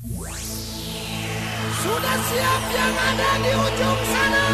Sudah siap yang ada di ujung sana?